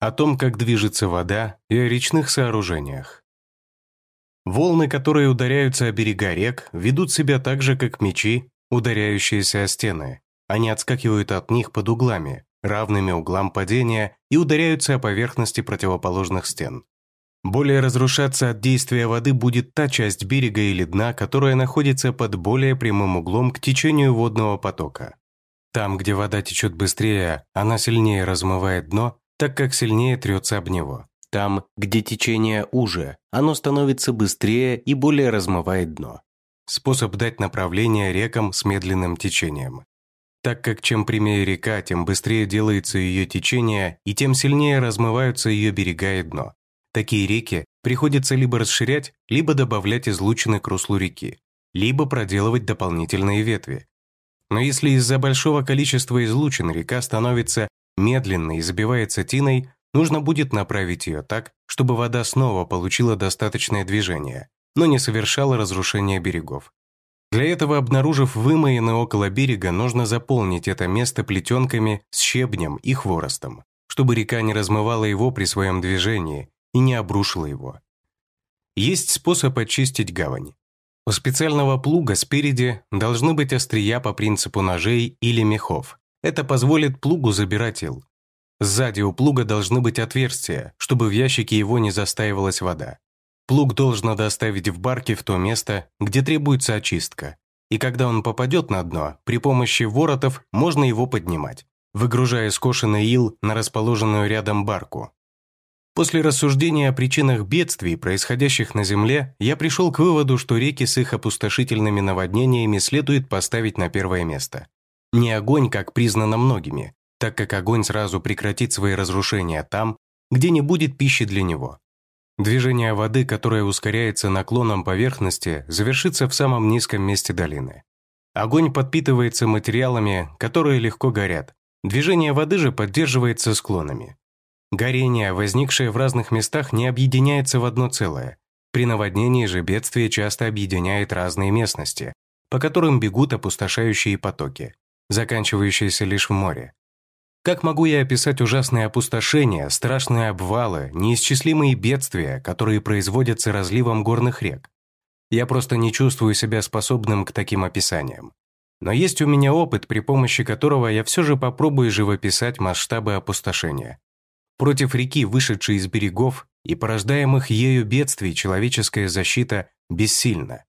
о том, как движется вода и о речных сооружениях. Волны, которые ударяются о берега рек, ведут себя так же, как мечи, ударяющиеся о стены. Они отскакивают от них под углами, равными углам падения, и ударяются о поверхности противоположных стен. Более разрушаться от действия воды будет та часть берега или дна, которая находится под более прямым углом к течению водного потока. Там, где вода течет быстрее, она сильнее размывает дно, так как сильнее трется об него. Там, где течение уже, оно становится быстрее и более размывает дно. Способ дать направление рекам с медленным течением. Так как чем прямее река, тем быстрее делается ее течение и тем сильнее размываются ее берега и дно. Такие реки приходится либо расширять, либо добавлять излучины к руслу реки, либо проделывать дополнительные ветви. Но если из-за большого количества излучин река становится медленной и забивается тиной, нужно будет направить ее так, чтобы вода снова получила достаточное движение, но не совершала разрушения берегов. Для этого, обнаружив вымоины около берега, нужно заполнить это место плетенками с щебнем и хворостом, чтобы река не размывала его при своем движении и не обрушила его. Есть способ очистить гавань. У специального плуга спереди должны быть острия по принципу ножей или мехов. Это позволит плугу забирать ил. Сзади у плуга должны быть отверстия, чтобы в ящике его не застаивалась вода. Плуг должен доставить в барке в то место, где требуется очистка. И когда он попадет на дно, при помощи воротов можно его поднимать, выгружая скошенный ил на расположенную рядом барку. После рассуждения о причинах бедствий, происходящих на Земле, я пришел к выводу, что реки с их опустошительными наводнениями следует поставить на первое место. Не огонь, как признано многими, так как огонь сразу прекратит свои разрушения там, где не будет пищи для него. Движение воды, которое ускоряется наклоном поверхности, завершится в самом низком месте долины. Огонь подпитывается материалами, которые легко горят. Движение воды же поддерживается склонами. Горение, возникшее в разных местах, не объединяется в одно целое. При наводнении же бедствие часто объединяет разные местности, по которым бегут опустошающие потоки, заканчивающиеся лишь в море. Как могу я описать ужасные опустошения, страшные обвалы, неисчислимые бедствия, которые производятся разливом горных рек? Я просто не чувствую себя способным к таким описаниям. Но есть у меня опыт, при помощи которого я все же попробую живописать масштабы опустошения. Против реки, вышедшей из берегов и порождаемых ею бедствий, человеческая защита бессильна.